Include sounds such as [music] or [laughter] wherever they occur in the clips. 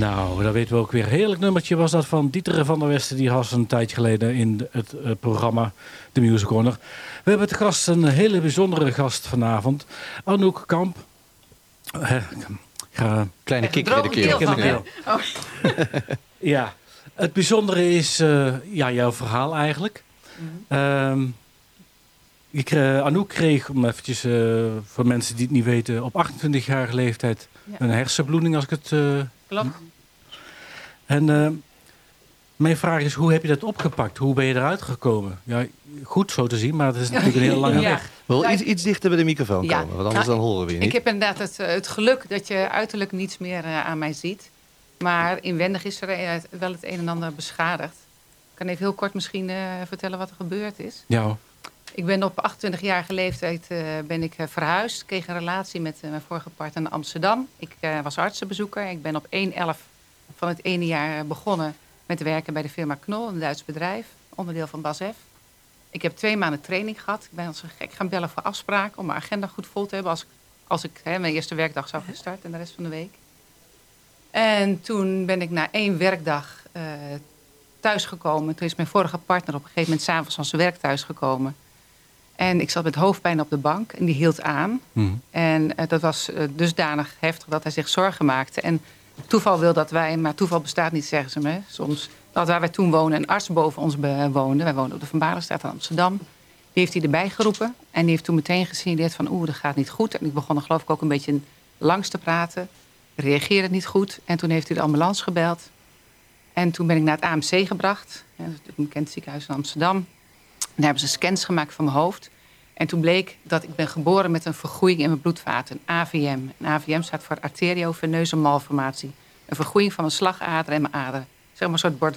Nou, dat weten we ook weer. Heerlijk nummertje was dat van Dieter van der Westen. Die was een tijdje geleden in het uh, programma The Music Corner. We hebben te gast een hele bijzondere gast vanavond. Anouk Kamp. Uh. Kleine kikker in de keel. Oh. ja, het bijzondere is uh, ja, jouw verhaal eigenlijk. Mm -hmm. ik, Anouk kreeg, om eventjes voor mensen die het niet weten... op 28-jarige leeftijd ja. een hersenbloeding, als ik het... Klopt. En uh, mijn vraag is, hoe heb je dat opgepakt? Hoe ben je eruit gekomen? Ja, goed zo te zien, maar het is [laughs] natuurlijk een heel lange weg. Wel iets, iets dichter bij de microfoon komen, want anders nou, dan horen we je niet. Ik heb inderdaad het, eh, het geluk dat je uiterlijk niets meer uh, aan mij ziet. Maar inwendig is er wel het een en ander beschadigd. Ik kan even heel kort misschien uh, vertellen wat er gebeurd is. Ja. Ik ben op 28-jarige leeftijd uh, ben ik verhuisd. Ik kreeg een relatie met mijn vorige partner in Amsterdam. Ik was artsenbezoeker. Ik ben op 1-11 van het ene jaar begonnen met werken bij de firma Knol, een Duits bedrijf, onderdeel van BASF. Ik heb twee maanden training gehad. Ik ben als een gek gaan bellen voor afspraken om mijn agenda goed vol te hebben als, als ik hè, mijn eerste werkdag zou gaan starten en de rest van de week. En toen ben ik na één werkdag uh, thuisgekomen. Toen is mijn vorige partner op een gegeven moment s'avonds van zijn werk thuisgekomen. En ik zat met hoofdpijn op de bank en die hield aan. Mm. En uh, dat was uh, dusdanig heftig dat hij zich zorgen maakte. En Toeval wil dat wij, maar toeval bestaat niet, zeggen ze me. Soms, dat waar wij toen wonen, een arts boven ons woonde. Wij woonden op de Van Balenstraat in Amsterdam. Die heeft hij erbij geroepen. En die heeft toen meteen gesignaleerd van, oeh, dat gaat niet goed. En ik begon er geloof ik ook een beetje langs te praten. Reageerde niet goed. En toen heeft hij de ambulance gebeld. En toen ben ik naar het AMC gebracht. dat is een bekend ziekenhuis in Amsterdam. Daar hebben ze scans gemaakt van mijn hoofd. En toen bleek dat ik ben geboren met een vergroeiing in mijn bloedvaten, een AVM. Een AVM staat voor arterioveneuze malformatie. Een vergroeiing van mijn slagader en mijn ader. Zeg maar een soort bord,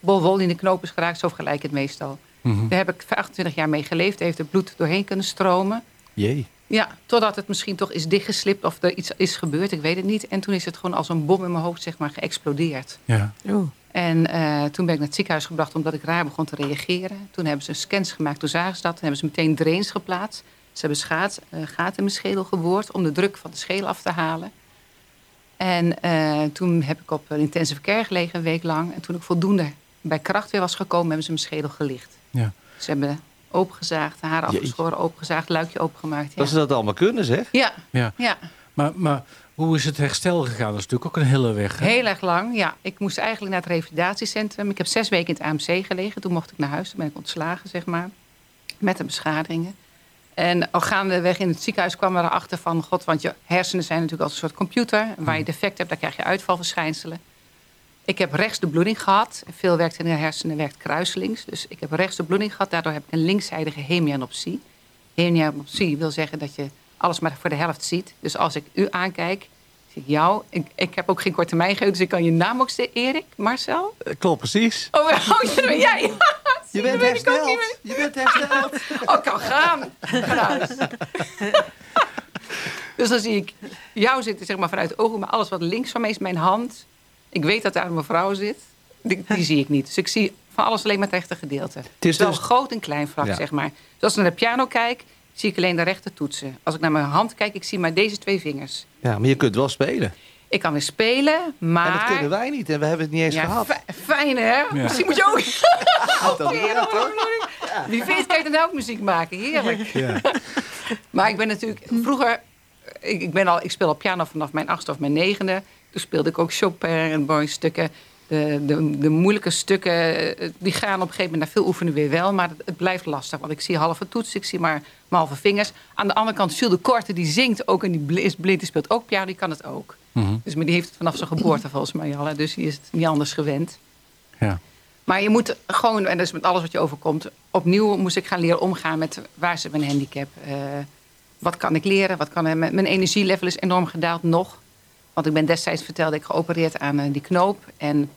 bol wol in de knoop is geraakt, zo vergelijk het meestal. Mm Daar heb ik 28 jaar mee geleefd, heeft het bloed doorheen kunnen stromen. Jee. Ja, totdat het misschien toch is dichtgeslipt of er iets is gebeurd, ik weet het niet. En toen is het gewoon als een bom in mijn hoofd zeg maar geëxplodeerd. Ja. En uh, toen ben ik naar het ziekenhuis gebracht omdat ik raar begon te reageren. Toen hebben ze scans gemaakt, toen zagen ze dat. Toen hebben ze meteen drains geplaatst. Ze hebben schaats, uh, gaten in mijn schedel geboord om de druk van de schedel af te halen. En uh, toen heb ik op intensive care gelegen een week lang. En toen ik voldoende bij kracht weer was gekomen, hebben ze mijn schedel gelicht. Ja. Ze hebben opengezaagd, haar afgeschoren, opengezaagd, luikje opengemaakt. Ja. Dat ze dat allemaal kunnen, zeg? Ja. ja. ja. Maar, maar hoe is het herstel gegaan? Dat is natuurlijk ook een hele weg. Hè? Heel erg lang, ja. Ik moest eigenlijk naar het revalidatiecentrum. Ik heb zes weken in het AMC gelegen. Toen mocht ik naar huis. Toen ben ik ontslagen, zeg maar. Met de beschadigingen. En al gaandeweg in het ziekenhuis kwam er erachter van... God, want je hersenen zijn natuurlijk als een soort computer. Waar je defect hebt, dan krijg je uitvalverschijnselen. Ik heb rechts de bloeding gehad. Veel werkt in de hersenen, werkt kruiselings. Dus ik heb rechts de bloeding gehad. Daardoor heb ik een linkszijdige hemianopsie. Hemianopsie wil zeggen dat je alles maar voor de helft ziet. Dus als ik u aankijk, zie ik jou. Ik, ik heb ook geen korte geheugen, dus ik kan je naam ook zeggen. Erik, Marcel? Uh, klopt, precies. Oh, oh jij? Ja, ja. Je bent hersteld. Je bent hersteld. oh, kan gaan. dus dan zie ik jou zitten zeg maar, vanuit de ogen, maar alles wat links van mij is mijn hand. Ik weet dat daar een mevrouw zit. Die, die zie ik niet. Dus ik zie van alles alleen maar het rechte gedeelte. Het is wel dus... groot en klein vlak, zeg maar. Dus als ik naar de piano kijk, zie ik alleen de rechter toetsen. Als ik naar mijn hand kijk, ik zie maar deze twee vingers. Ja, maar je kunt wel spelen. Ik kan weer spelen, maar... En dat kunnen wij niet en we hebben het niet eens ja, gehad. Fijn, hè? Ja. Misschien moet je ook... [laughs] [laughs] Wie weet kan je dan ook muziek maken. Heerlijk. Ja. [laughs] maar ik ben natuurlijk... Vroeger... Ik, ik, ben al, ik speel al piano vanaf mijn achtste of mijn negende. Toen speelde ik ook Chopin en mooie stukken de, de, de, moeilijke stukken, eh, die gaan op een gegeven moment naar veel oefenen weer wel. Maar het, het, blijft lastig, want ik zie halve toetsen, ik zie maar mijn halve vingers. Aan de andere kant, Jules de Korte, die zingt ook en die is blind, die speelt ook piano, die kan het ook. Mhm. Dus maar die heeft het vanaf zijn geboorte volgens mij al. Dus die is het niet anders gewend. Ja. Maar je moet gewoon, en dat is met alles wat je overkomt... opnieuw moest ik gaan leren omgaan met waar is mijn handicap. Uh, wat kan ik leren? Wat kan, mijn energielevel is enorm gedaald nog. Want ik ben destijds vertelde ik geopereerd aan uh, die knoop. En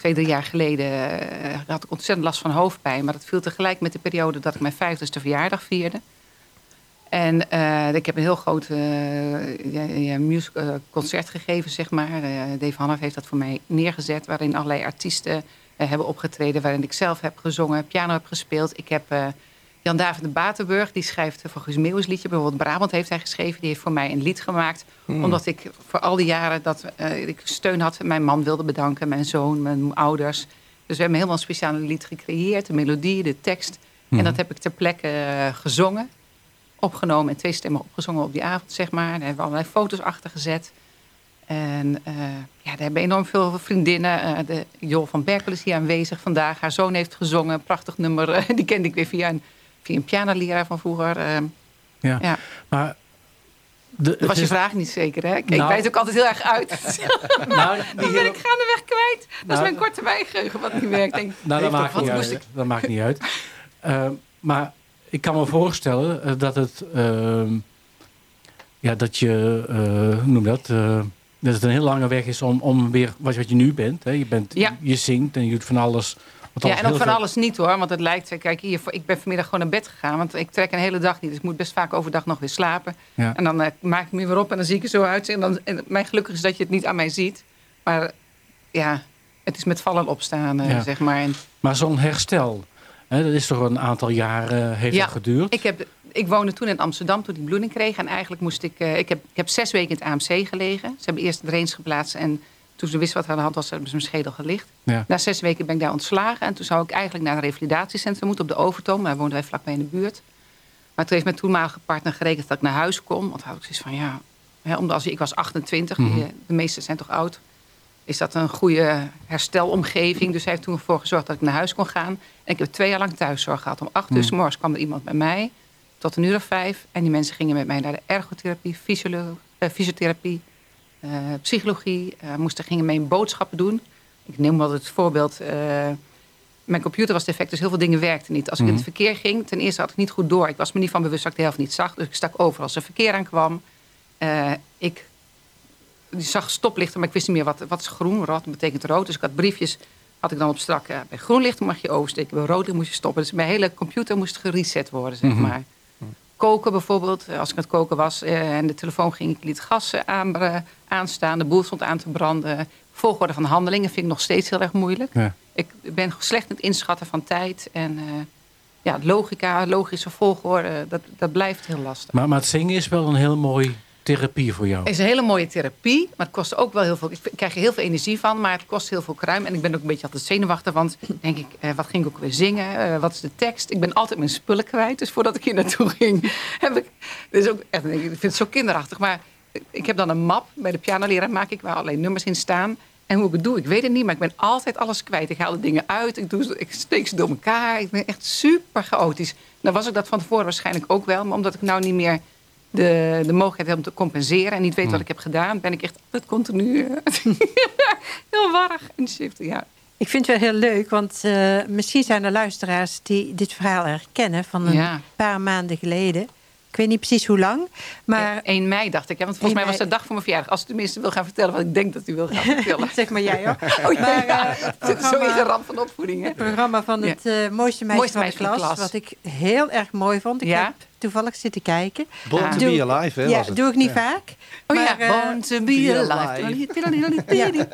twee, drie jaar geleden uh, had ik ontzettend last van hoofdpijn. Maar dat viel tegelijk met de periode dat ik mijn vijftigste verjaardag vierde. En uh, ik heb een heel groot uh, concert gegeven, zeg maar. Dave Hannaf heeft dat voor mij neergezet. Waarin allerlei artiesten hebben opgetreden. Waarin ik zelf heb gezongen, piano heb gespeeld. Ik heb Jan David de Batenburg, die schrijft voor Guus Meeuwis liedje. Bijvoorbeeld Brabant heeft hij geschreven. Die heeft voor mij een lied gemaakt. Hmm. Omdat ik voor al die jaren dat uh, ik steun had... mijn man wilde bedanken, mijn zoon, mijn ouders. Dus we hebben helemaal een speciale lied gecreëerd. De melodie, de tekst. En hmm. dat heb ik ter plekke uh, gezongen. Opgenomen en twee stemmen opgezongen op die avond, zeg maar. Daar hebben we allerlei foto's achter gezet. En uh, ja, daar hebben enorm veel vriendinnen. Uh, de Jol van Berkel is hier aanwezig vandaag. Haar zoon heeft gezongen. Prachtig nummer. [laughs] die kende ik weer via een via een pianoleraar van vroeger. Ehm, ja. ja. maar... De, dat was je vraag niet zeker, hè? Ik nou, het ook altijd heel erg uit. [laughs] nou, [laughs] Dan ben ik gaandeweg kwijt. Dat is nou, mijn korte wijgeheugen wat niet werkt. Denk, nou, dat maakt, niet uit, ik... dat maakt niet uit. Uh, maar ik kan me voorstellen uh, dat het... Uh, ja, dat je... Uh, noem dat... dat het een heel lange weg is om, om weer wat, wat je nu bent. Hè? Je, bent ja. je zingt en je doet van alles ja, en ook van alles niet hoor. Want het lijkt, kijk hier, ik ben vanmiddag gewoon naar bed gegaan. Want ik trek een hele dag niet. Dus ik moet best vaak overdag nog weer slapen. En dan uh, maak ik me weer op en dan zie ik er zo uit. En, dan, en mijn gelukkig is dat je het niet aan mij ziet. Maar ja, het is met vallen opstaan, uh, zeg maar. En, maar zo'n herstel, hè, dat is toch een aantal jaren heeft ja, geduurd? Ik, heb, ik woonde toen in Amsterdam toen ik bloeding kreeg. En eigenlijk moest ik, uh, ik, heb, ik heb zes weken in het AMC gelegen. Ze hebben eerst drains geplaatst en toen ze wist wat er aan de hand was, hebben ze mijn schedel gelicht. Na zes weken ben ik daar ontslagen. En toen zou ik eigenlijk naar een revalidatiecentrum moeten op de Overtoom. Daar woonden wij vlakbij in de buurt. Maar toen heeft mijn toenmalige partner gerekend dat ik naar huis kom. Want had ik zoiets van, ja... Hè, omdat als ik was 28, mhm. de meesten zijn toch oud... is dat een goede herstelomgeving. Dus hij heeft toen ervoor gezorgd dat ik naar huis kon gaan. En ik heb twee jaar lang thuiszorg gehad. Om acht uur s mhm. morgens kwam er iemand bij mij... tot een uur of vijf. En die mensen gingen met mij naar de ergotherapie, eh, fysiotherapie psychologie. Uh, moesten, gingen mee boodschappen doen. Ik neem wel het voorbeeld. Uh, mijn computer was defect, dus heel veel dingen werkten niet. Als ik in het mhm. verkeer ging, ten eerste had ik niet goed door. Ik was me niet van bewust dat ik de helft niet zag. Dus ik stak over als er verkeer aankwam. ik zag stoplichten, maar ik wist niet meer wat, wat is groen. Rood betekent rood. Dus ik had briefjes, had ik dan op strak. bij groen licht mag je oversteken, bij rood moest je stoppen. Dus mijn hele computer moest gereset worden, zeg mhm. maar koken bijvoorbeeld. Eh, als ik aan het koken was eh, en de telefoon ging, ik liet gas aan, aanstaan. De boel stond aan te branden. Volgorde van handelingen vind ik nog steeds heel erg moeilijk. Ja. Ik ben slecht in het inschatten van tijd. En uh, ja, logica, logische volgorde, dat, dat blijft heel lastig. Maar, maar het zingen is wel een heel mooi therapie voor jou? Het is een hele mooie therapie, maar het kost ook wel heel veel. Ik krijg er heel veel energie van, maar het kost heel veel kruim. En ik ben ook een beetje altijd zenuwachtig, want denk ik, eh, wat ging ik ook weer zingen? Eh, wat is de tekst? Ik ben altijd mijn spullen kwijt. Dus voordat ik hier naartoe ging, [laughs] heb ik. Is ook echt, ik vind het zo kinderachtig, maar ik heb dan een map bij de pianoleraar, maak ik waar alleen nummers in staan. En hoe ik het doe, ik weet het niet, maar ik ben altijd alles kwijt. Ik haal de dingen uit, ik, doe, ik steek ze door elkaar. Ik ben echt super chaotisch. Nou was ik dat van tevoren waarschijnlijk ook wel, maar omdat ik nou niet meer de, de mogelijkheid heb om te compenseren en niet weet wat hmm. ik heb gedaan, ben ik echt altijd continu [laughs] heel warrig en shift. Ja. Ik vind het wel heel leuk, want uh, misschien zijn er luisteraars die dit verhaal herkennen van een paar maanden geleden. Ik weet niet precies hoe lang. Maar... 1 mei dacht ik. Hè? Want volgens mij was het de dag voor mijn verjaardag. Als u tenminste wil gaan vertellen wat ik denk dat u wil gaan [laughs] vertellen. zeg maar jij hoor. [laughs] Oh, ja, maar, uh, [laughs] het programma, zo rand van opvoeding. Hè? Het programma van het uh, mooiste meisje, mooiste meisje van de klas, Wat ik heel erg mooi vond. Ik heb toevallig zitten kijken. Born to be alive, hè? Ja, doe ik niet vaak. Oh maar, ja, uh, Born to be alive.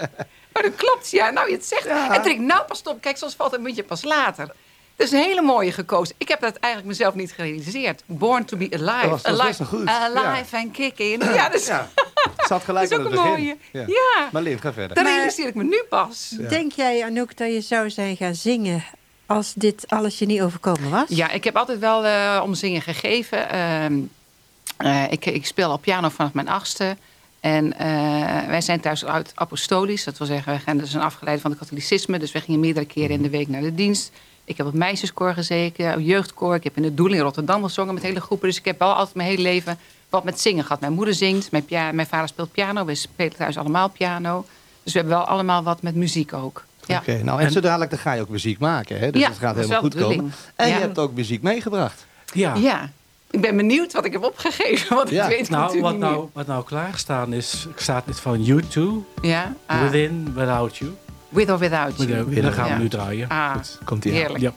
Oh, dat klopt, ja. Nou, je het zegt. En toen ik nou pas stop. Kijk, soms valt een muntje pas later. Dat is een hele mooie gekozen. Ik heb dat eigenlijk mezelf niet gerealiseerd. Born to be alive. Dat was, alive, goed. alive and kicking. Ja, dus... ja. Zat gelijk [laughs] dat is ook een mooie. Ja. ja. Maar Lin, ga verder. Dat realiseer ik me nu pas. Denk jij, Anouk, dat je zou zijn gaan zingen... als dit alles je niet overkomen was? Ja, ik heb altijd wel uh, om zingen gegeven. Uh, uh, ik, ik speel al piano vanaf mijn achtste. En uh, wij zijn thuis uit apostolisch. Dat wil zeggen, wij gaan dus een afgeleid van het katholicisme. Dus we gingen meerdere keren in de week naar de dienst. Ik heb op meisjeskoor gezeten, jeugdkoor. Ik heb in het Doel in Rotterdam gezongen met hele groepen. Dus ik heb wel altijd mijn hele leven wat met zingen gehad. Mijn moeder zingt, mijn, mijn vader speelt piano. We spelen thuis allemaal piano. Dus we hebben wel allemaal wat met muziek ook. Ja. Oké, nou en zo dadelijk dan ga je ook muziek maken. Hè? Dus ja, dat gaat helemaal goed komen. En je hebt ook muziek meegebracht. Ja. ja. Ik ben benieuwd wat ik heb opgegeven, want ja. ik weet nou, natuurlijk wat nou, Wat nou klaargestaan is, staat dit van YouTube. Ja. Ah. Within, Without You. With or Without You. With, dat gaan we nu draaien. Ah, Komt ie Heerlijk. Ja.